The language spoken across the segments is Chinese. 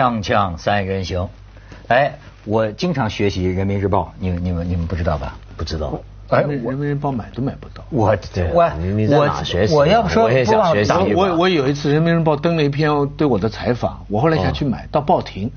锵锵三人行，哎，我经常学习人民日报，你你们你们不知道吧？不知道。哎，人民日报买都买不到。我对我你你在哪学习我要不说我也想学习我我有一次人民日报登了一篇对我的采访，我后来想去买，到报亭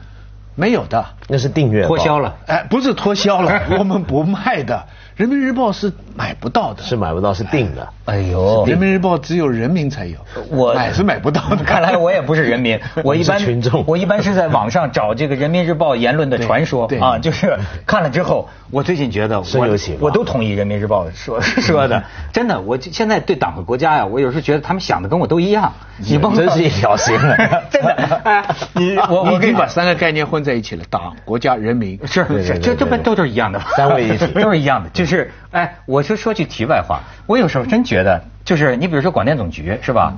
没有的。那是订阅脱销了。哎，不是脱销了，我们不卖的。人民日报是买不到的，是买不到，是定的。哎呦，人民日报只有人民才有，我买是买不到的。看来我也不是人民，我一般群众。我一般是在网上找这个人民日报言论的传说。对对。啊，就是看了之后，我最近觉得我深有启发。我都同意人民日报说说的，真的，我现在对党和国家呀，我有时候觉得他们想的跟我都一样，你甭真是一条心 真的，哎，你我我给你把三个概念混在一起了，党、国家、人民。是是，这这不都是一样的吗？三位一体。都是一样的。就是，哎，我就说句题外话，我有时候真觉得，就是你比如说广电总局是吧？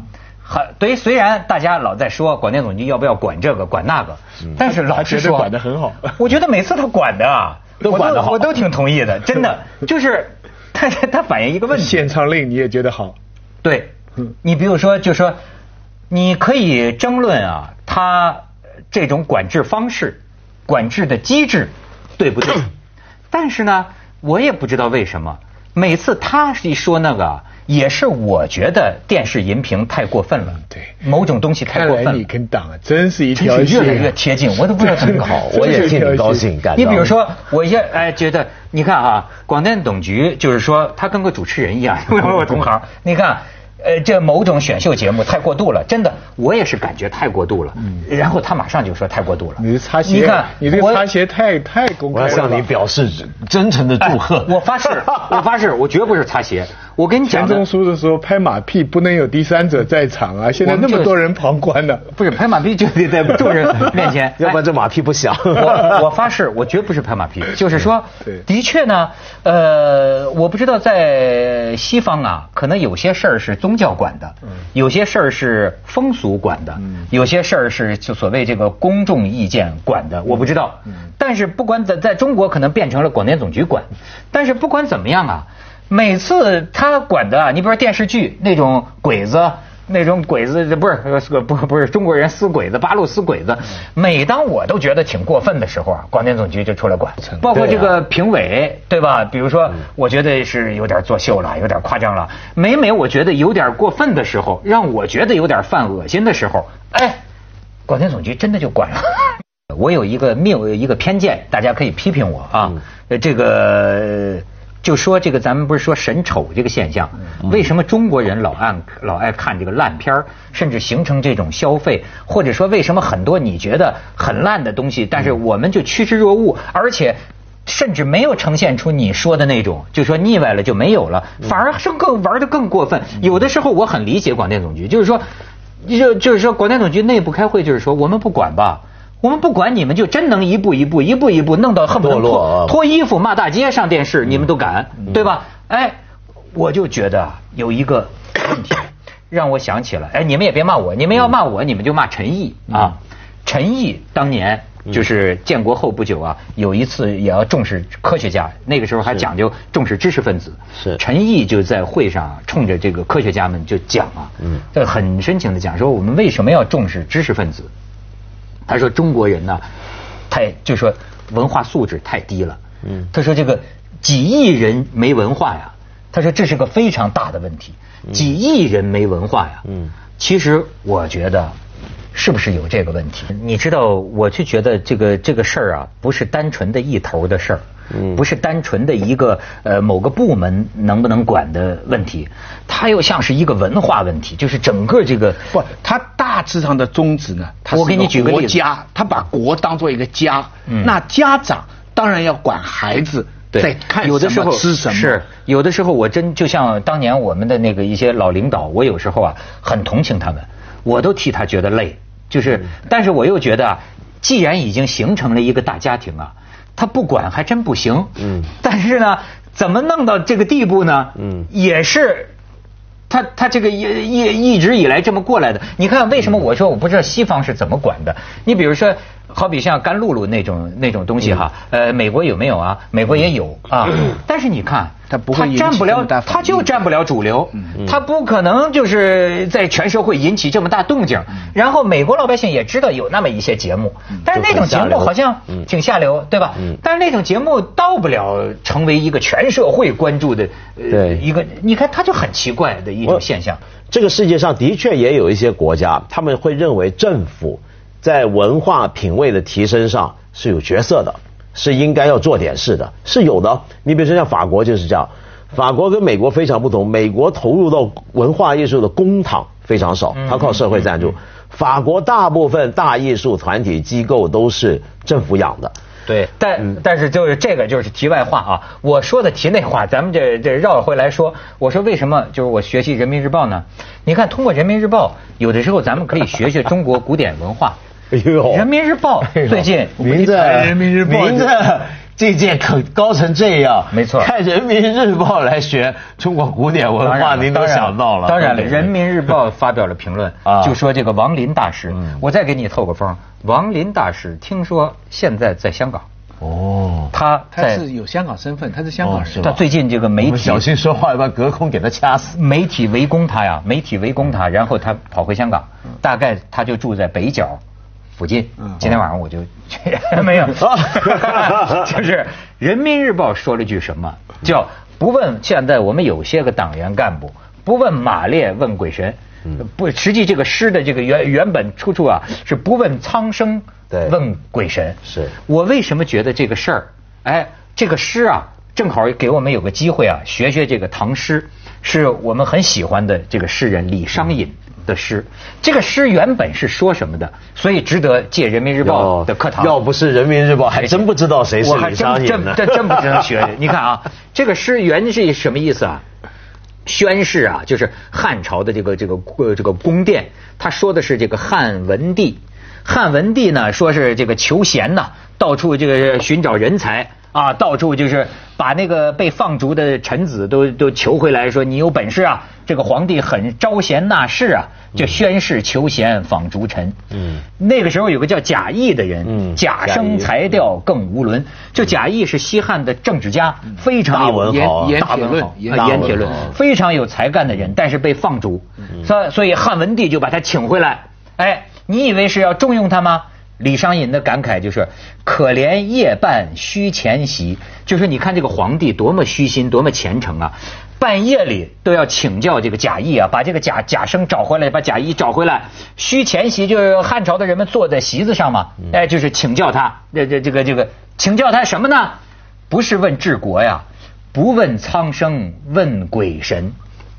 很对，虽然大家老在说广电总局要不要管这个管那个，但是老觉得说管得很好。我觉得每次他管的啊，都管得好。我都挺同意的，真的，就是他 他反映一个问题，限仓令你也觉得好？对嗯，你比如说，就说你可以争论啊，他这种管制方式、管制的机制对不对？但是呢，我也不知道为什么，每次他一说那个啊，也是我觉得电视荧屏太过分了，对某种东西太过分了。跟党啊，真是一真条越来越贴近，我都不知道怎么搞。我也替你高兴，感你比如说，我也哎觉得，你看啊，广电总局就是说，他跟个主持人一样，因 为我同行，你看。呃，这某种选秀节目太过度了，真的，我也是感觉太过度了。嗯然后他马上就说太过度了。你擦鞋，你看，你这个擦鞋太太公我要开了吧。向你表示真诚的祝贺哎。我发誓，我发誓，我绝不是擦鞋。我跟你讲的钱钟，书的时候拍马屁不能有第三者在场啊，现在那么多人旁观呢。不是拍马屁就得在众人面前，要不然这马屁不响。我我发誓，我绝不是拍马屁，就是说，的确呢，呃，我不知道在西方啊，可能有些事儿是宗教管的，有些事儿是风俗管的，有些事儿是就所谓这个公众意见管的，我不知道。但是不管在在中国，可能变成了广电总局管，但是不管怎么样啊，每次他管的啊，你比如说电视剧那种鬼子。那种鬼子不是呃不不是中国人撕鬼子，八路撕鬼子。每当我都觉得挺过分的时候啊，广电总局就出来管，包括这个评委对吧？比如说，我觉得是有点作秀了，有点夸张了。每每我觉得有点过分的时候，让我觉得有点犯恶心的时候，哎，广电总局真的就管了。我有一个谬一个偏见，大家可以批评我啊。呃这个就说这个，咱们不是说神丑这个现象，为什么中国人老爱老爱看这个烂片儿，甚至形成这种消费，或者说为什么很多你觉得很烂的东西，但是我们就趋之若鹜，而且。甚至没有呈现出你说的那种，就说腻歪了就没有了，反而是更玩的更过分。有的时候我很理解广电总局，就是说，就就是说广电总局内部开会，就是说我们不管吧，我们不管，你们就真能一步一步、一步一步弄到恨不得脱啊脱衣服骂大街上电视，你们都敢，对吧？哎，我就觉得啊有一个问题，让我想起了，哎，你们也别骂我，你们要骂我，你们就骂陈毅啊。陈毅当年就是建国后不久啊，有一次也要重视科学家，那个时候还讲究重视知识分子。是陈毅就在会上冲着这个科学家们就讲啊，嗯这很深情的讲说我们为什么要重视知识分子？他说中国人呢，太就说文化素质太低了。嗯他说这个几亿人没文化呀，他说这是个非常大的问题。几亿人没文化呀。嗯其实我觉得。是不是有这个问题？你知道，我就觉得这个这个事儿啊，不是单纯的一头的事儿，嗯不是单纯的一个呃某个部门能不能管的问题，它又像是一个文化问题，就是整个这个不，他大致上的宗旨呢，他是我给你举个例子。国家，他把国当做一个家，嗯。那家长当然要管孩子对。看有的时候吃什么，是有的时候我真就像当年我们的那个一些老领导，我有时候啊很同情他们，我都替他觉得累，就是，嗯。但是我又觉得啊，既然已经形成了一个大家庭啊，他不管还真不行，嗯。但是呢，怎么弄到这个地步呢？嗯。也是。他他这个一一一直以来这么过来的，你看为什么我说我不知道西方是怎么管的？你比如说，好比像甘露露那种那种东西哈，呃，美国有没有啊？美国也有啊，但是你看，它不会占不了这么大，反它就占不了主流，它不可能就是在全社会引起这么大动静。然后美国老百姓也知道有那么一些节目，但是那种节目好像挺下流，对吧？但是那种节目到不了成为一个全社会关注的呃对。一个，你看它就很奇怪的一种现象。这个世界上的确也有一些国家，他们会认为政府在文化品位的提升上是有角色的，是应该要做点事的，是有的。你比如说像法国就是这样，法国跟美国非常不同，美国投入到文化艺术的公帑非常少，它靠社会赞助。法国大部分大艺术团体机构都是政府养的。对，但、但是就是这个就是题外话啊。我说的题内话，咱们这这绕回来说，我说为什么就是我学习人民日报呢？你看，通过人民日报，有的时候咱们可以学学中国古典文化。哎呦。人民日报最近名字人民日报名字这届可高成这样，没错。看人民日报来学中国古典文化，您都想到了。当然了，人民日报发表了评论啊，就说这个王林大师嗯，我再给你透个风，王林大师听说现在在香港，哦，他他是有香港身份，他是香港人。他最近这个媒体小心说话，要不然隔空给他掐死。媒体围攻他呀，媒体围攻他，然后他跑回香港，大概他就住在北角附近。嗯今天晚上我就 没有，就是《人民日报》说了句什么，叫不问现在我们有些个党员干部不问马列问鬼神。不，实际这个诗的这个原原本出处啊是不问苍生问鬼神。是我为什么觉得这个事儿，哎，这个诗啊，正好给我们有个机会啊，学学这个唐诗，是我们很喜欢的这个诗人李商隐的诗。这个诗原本是说什么的？所以值得借人民日报的课堂。要不是人民日报，还真不知道谁是李商隐呢。这真真不知道学。你看啊，这个诗原是什么意思啊？宣誓啊，就是汉朝的这个这个呃这个宫殿，他说的是这个汉文帝。汉文帝呢，说是这个求贤呐，到处这个寻找人才啊，到处就是把那个被放逐的臣子都都求回来，说你有本事啊，这个皇帝很招贤纳士啊，就宣誓求贤访逐臣。嗯那个时候有个叫贾谊的人，嗯贾生才调更无伦。就贾谊是西汉的政治家，非常大有文豪大文豪盐铁论非常有才干的人，但是被放逐，所以所以汉文帝就把他请回来。哎，你以为是要重用他吗？李商隐的感慨就是：可怜夜半虚前席。就是你看这个皇帝多么虚心，多么虔诚啊！半夜里都要请教这个贾谊啊，把这个贾贾生找回来，把贾谊找回来。虚前席就是汉朝的人们坐在席子上嘛，哎，就是请教他，这这这个这个请教他什么呢？不是问治国呀，不问苍生，问鬼神，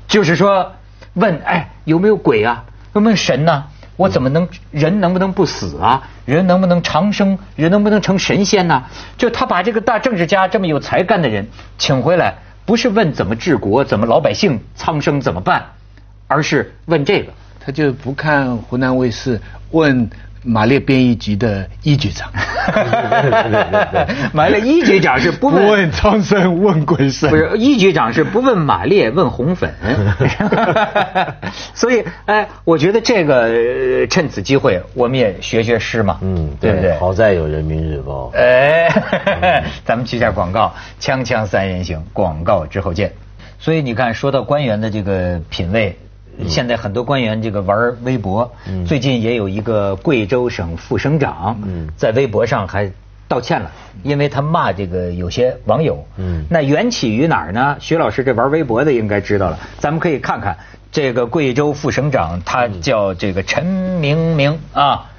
就是说问哎有没有鬼啊？问神呐、我怎么能人能不能不死啊？人能不能长生？人能不能成神仙呢、就他把这个大政治家这么有才干的人请回来，不是问怎么治国，怎么老百姓苍生怎么办，而是问这个。他就不看湖南卫视，问马列编译局的一局长，马列，一局长是不问不问苍生问鬼神，不是一局长是不问马列问红粉，所以哎，我觉得这个呃趁此机会，我们也学学诗嘛，嗯，对不对？好在有人民日报。哎，咱们去一下广告，锵锵三人行，广告之后见。所以你看，说到官员的这个品味，现在很多官员这个玩微博，嗯最近也有一个贵州省副省长嗯在微博上还道歉了，因为他骂这个有些网友。嗯那缘起于哪儿呢？徐老师这玩微博的应该知道了，咱们可以看看这个贵州副省长，他叫这个陈明明啊。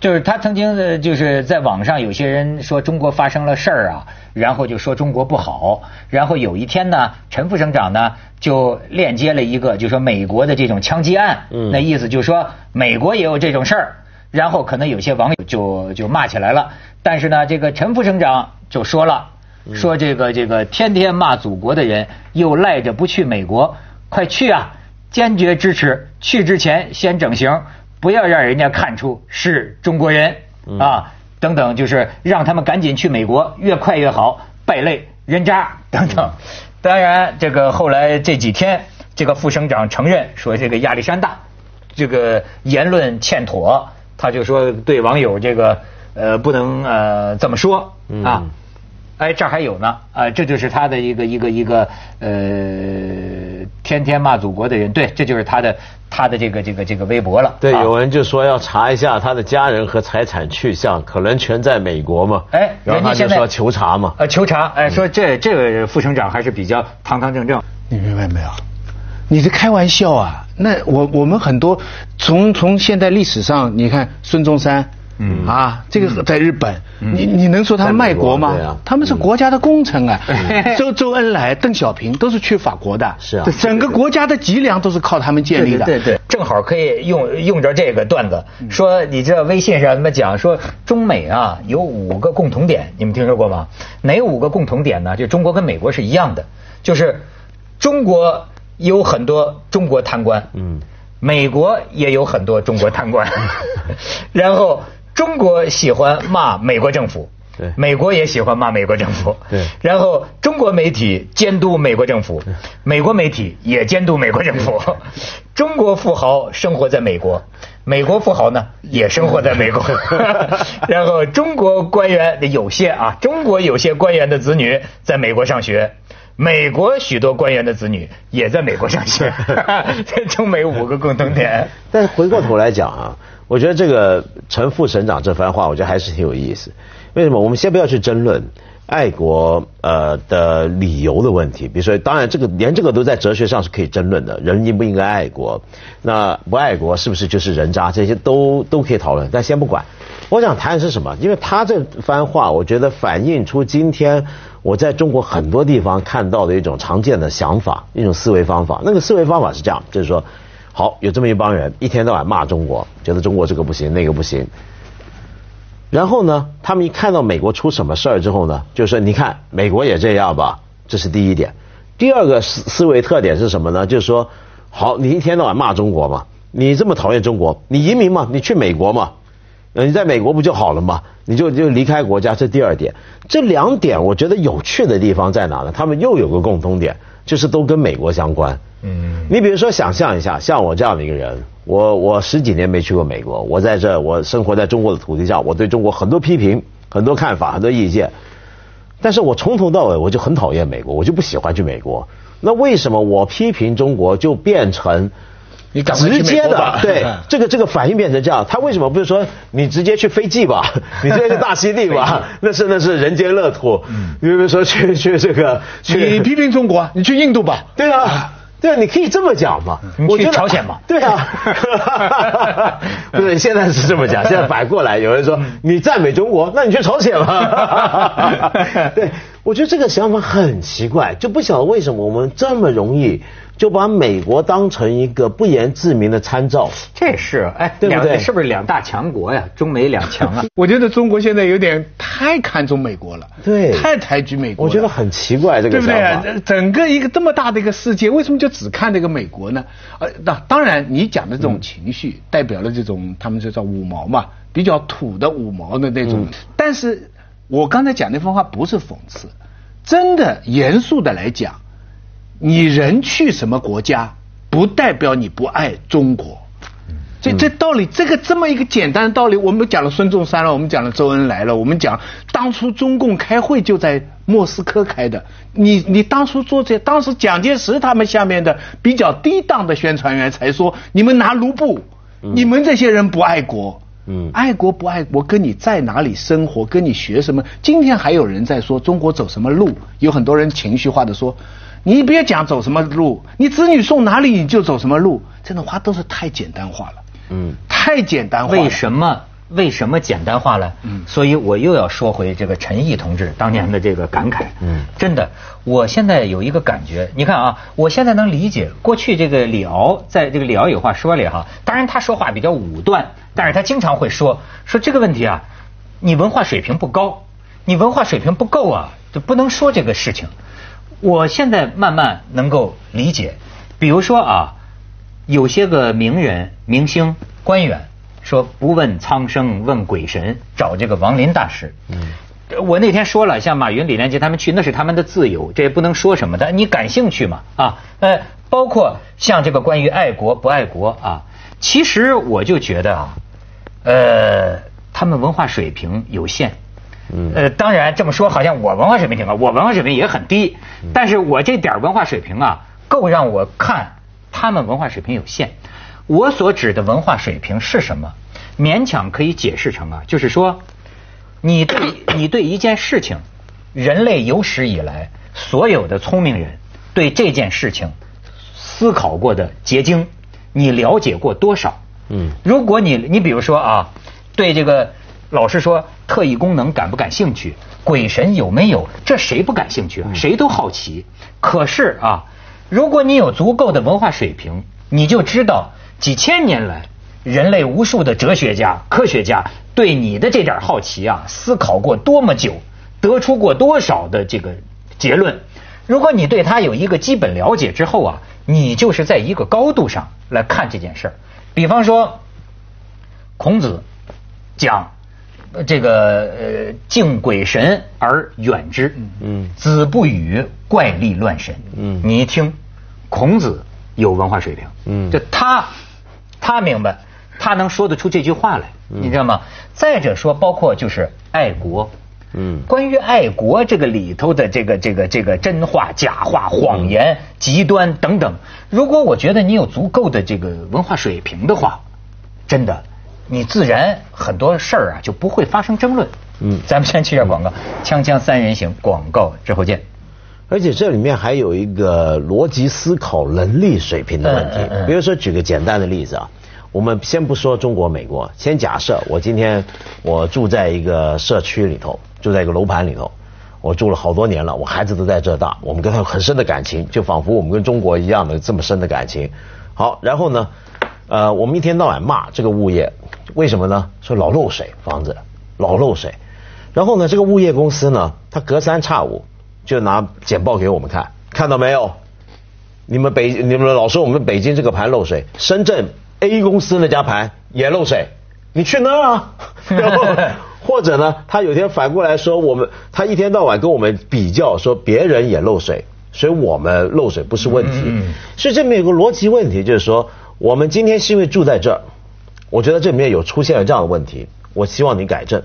就是他曾经的，就是在网上有些人说中国发生了事儿啊，然后就说中国不好，然后有一天呢，陈副省长呢就链接了一个，就说美国的这种枪击案，嗯那意思就是说美国也有这种事儿，然后可能有些网友就就骂起来了，但是呢，这个陈副省长就说了，说这个这个天天骂祖国的人，又赖着不去美国，快去啊！坚决支持，去之前先整形，不要让人家看出是中国人啊，等等，就是让他们赶紧去美国，越快越好，败类人渣等等。当然，这个后来这几天，这个副省长承认说，这个亚历山大这个言论欠妥，他就说对网友这个呃不能呃这么说嗯啊。哎，这儿还有呢，啊，这就是他的一个一个一个呃，天天骂祖国的人，对，这就是他的他的这个这个这个微博了。对，啊有人就说要查一下他的家人和财产去向，可能全在美国嘛。哎，然后他人家现在就说求查嘛。呃，求查，哎，说这这个副省长还是比较堂堂正正。你明白没有？你在开玩笑啊？那我我们很多从从现在历史上，你看孙中山，嗯啊，这个在日本，你你能说他们卖国吗对啊？他们是国家的功臣啊。周周恩来、邓小平都是去法国的，是啊整个国家的脊梁都是靠他们建立的。对对对，正好可以用用着这个段子，说你知道微信上他们讲说中美啊有五个共同点，你们听说过吗？哪五个共同点呢？就中国跟美国是一样的，就是中国有很多中国贪官，嗯，美国也有很多中国贪官，然后中国喜欢骂美国政府。对美国也喜欢骂美国政府，对然后中国媒体监督美国政府，美国媒体也监督美国政府。中国富豪生活在美国，美国富豪呢也生活在美国。然后中国官员有些啊，中国有些官员的子女在美国上学。美国许多官员的子女也在美国上学，这中美五个共同点。但是回过头来讲啊，我觉得这个陈副省长这番话，我觉得还是挺有意思。为什么？我们先不要去争论爱国呃的理由的问题，比如说，当然这个连这个都在哲学上是可以争论的，人应不应该爱国？那不爱国是不是就是人渣？这些都都可以讨论，但先不管。我想谈的是什么？因为他这番话，我觉得反映出今天我在中国很多地方看到的一种常见的想法，一种思维方法。那个思维方法是这样，就是说，好，有这么一帮人，一天到晚骂中国，觉得中国这个不行，那个不行。然后呢，他们一看到美国出什么事儿之后呢，就说你看美国也这样吧，这是第一点。第二个思思维特点是什么呢？就是说，好，你一天到晚骂中国嘛，你这么讨厌中国，你移民嘛，你去美国嘛，呃你在美国不就好了嘛？你就就离开国家，这第二点。这两点我觉得有趣的地方在哪呢？他们又有个共通点，就是都跟美国相关。嗯，你比如说，想象一下，像我这样的一个人，我我十几年没去过美国，我在这，我生活在中国的土地上，我对中国很多批评、很多看法、很多意见，但是我从头到尾我就很讨厌美国，我就不喜欢去美国。那为什么我批评中国就变成你赶直接的对 这个这个反应变成这样？他为什么不是说你直接去斐济吧，你直接去大溪地吧？那是那是人间乐土。你比如说去去这个去你批评中国，你去印度吧。对啊，对啊，你可以这么讲嘛。我觉得朝鲜嘛 对啊，不是现在是这么讲，现在反过来，有人说你赞美中国，那你去朝鲜嘛。对，我觉得这个想法很奇怪，就不晓得为什么我们这么容易就把美国当成一个不言自明的参照。这是哎，对不对是不是两大强国呀？中美两强啊。我觉得中国现在有点太看重美国了，对太抬举美国了。我觉得很奇怪，这个对不对想法。啊？整个一个这么大的一个世界，为什么就只看这个美国呢？呃，那当然，你讲的这种情绪，代表了这种他们就叫五毛嘛，比较土的五毛的那种。但是我刚才讲那番话不是讽刺，真的严肃的来讲，你人去什么国家，不代表你不爱中国。这这道理，这个这么一个简单的道理，我们讲了孙中山了，我们讲了周恩来了，我们讲当初中共开会就在莫斯科开的，你你当初做这，当时蒋介石他们下面的比较低档的宣传员才说，你们拿卢布，你们这些人不爱国。嗯爱国不爱国，跟你在哪里生活，跟你学什么。今天还有人在说中国走什么路，有很多人情绪化的说，你别讲走什么路，你子女送哪里你就走什么路，这种话都是太简单化了。嗯，太简单化了。为什么？为什么简单化了？嗯，所以我又要说回这个陈毅同志当年的这个感慨。嗯真的，我现在有一个感觉，你看啊，我现在能理解过去这个李敖在这个李敖有话说里哈，当然他说话比较武断，但是他经常会说说这个问题啊，你文化水平不高，你文化水平不够啊，就不能说这个事情。我现在慢慢能够理解，比如说啊，有些个名人、明星、官员说不问苍生问鬼神，找这个王林大师。嗯。我那天说了，像马云、李连杰他们去，那是他们的自由，这也不能说什么的。你感兴趣嘛？啊，呃，包括像这个关于爱国不爱国啊，其实我就觉得啊，呃，他。们文化水平有限。嗯，呃，当然这么说好像我文化水平挺高，我文化水平也很低，但是我这点文化水平啊，够让我看他们文化水平有限。我所指的文化水平是什么？勉强可以解释成啊，就是说，你对 你对一件事情，人类有史以来所有的聪明人对这件事情思考过的结晶，你了解过多少？嗯，如果你你比如说啊，对这个老师说特异功能感不感兴趣？鬼神有没有？这谁不感兴趣啊？谁都好奇。可是啊，如果你有足够的文化水平，你就知道几千年来。人类无数的哲学家、科学家对你的这点好奇啊，思考过多么久，得出过多少的这个结论。如果你对他有一个基本了解之后啊，你就是在一个高度上来看这件事儿。比方说，孔子讲这个呃敬鬼神而远之，嗯，子不语怪力乱神，嗯，你一听，孔子有文化水平，嗯，就他他明白。他能说得出这句话来，你知道吗？再者说，包括就是爱国，嗯，关于爱国这个里头的这个这个这个真话、假话、谎言、极端等等，如果我觉得你有足够的这个文化水平的话，真的，你自然很多事儿啊就不会发生争论。嗯，咱们先去下广告，锵锵三人行，广告之后见。而且这里面还有一个逻辑思考能力水平的问题，比如说举个简单的例子啊。我们先不说中国、美国，先假设我今天我住在一个社区里头，住在一个楼盘里头，我住了好多年了，我孩子都在这大，我们跟他有很深的感情，就仿佛我们跟中国一样的这么深的感情。好，然后呢，呃，我们一天到晚骂这个物业，为什么呢？说老漏水，房子老漏水。然后呢，这个物业公司呢，他隔三差五就拿简报给我们看，看到没有？你们北你们老说我们北京这个盘漏水，深圳。A 公司那家盘也漏水，你去那儿啊？然 后 或者呢，他有天反过来说我们，他一天到晚跟我们比较，说别人也漏水，所以我们漏水不是问题。所以这里面有个逻辑问题，就是说我们今天是因为住在这儿，我觉得这里面有出现了这样的问题，我希望你改正。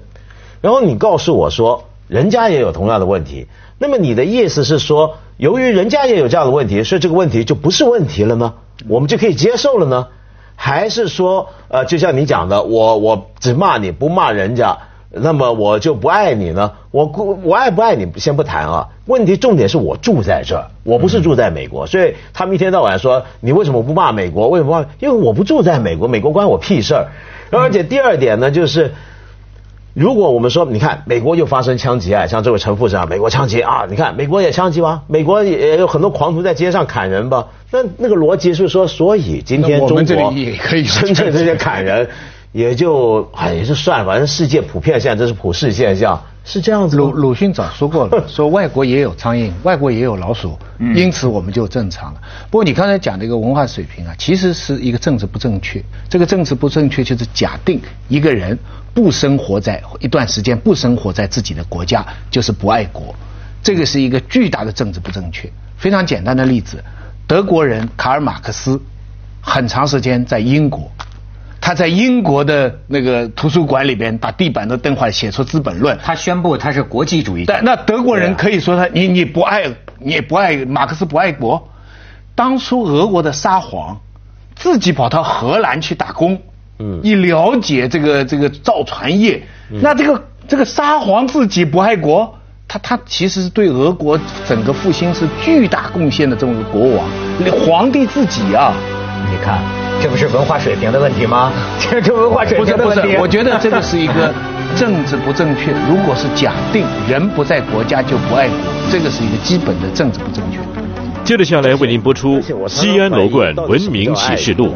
然后你告诉我说，人家也有同样的问题，那么你的意思是说，由于人家也有这样的问题，所以这个问题就不是问题了呢？我们就可以接受了呢？还是说，呃，就像你讲的，我我只骂你不骂人家，那么我就不爱你呢？我我爱不爱你先不谈啊，问题重点是我住在这儿，我不是住在美国，所以他们一天到晚说你为什么不骂美国？为什么？因为我不住在美国，美国关我屁事儿。而且第二点呢，就是。如果我们说，你看美国又发生枪击案，像这位陈副长，美国枪击啊，你看美国也枪击吗，美国也有很多狂徒在街上砍人吧，那那个逻辑是说，所以今天中国深圳 这些砍人，也就哎也就算了，反正世界普遍现在这是普世现象。是这样子。鲁鲁迅早说过了，说外国也有苍蝇，外国也有老鼠，因此我们就正常了。不过你刚才讲的一个文化水平啊，其实是一个政治不正确。这个政治不正确就是假定一个人不生活在一段时间不生活在自己的国家就是不爱国，这个是一个巨大的政治不正确。非常简单的例子，德国人卡尔马克思很长时间在英国。他在英国的那个图书馆里边把地板都蹬坏，写出《资本论》。他宣布他是国际主义。但那德国人可以说他你你不爱你不爱马克思不爱国。当初俄国的沙皇自己跑到荷兰去打工，嗯，一了解这个这个造船业，那这个这个沙皇自己不爱国，他他其实是对俄国整个复兴是巨大贡献的这么个国王，皇帝自己啊，你看。这不是文化水平的问题吗？这是文化水平的问题。不是，我觉得这个是一个政治不正确。如果是假定人不在国家就不爱国，这个是一个基本的政治不正确。接着下来为您播出《西安楼冠文明启示录》。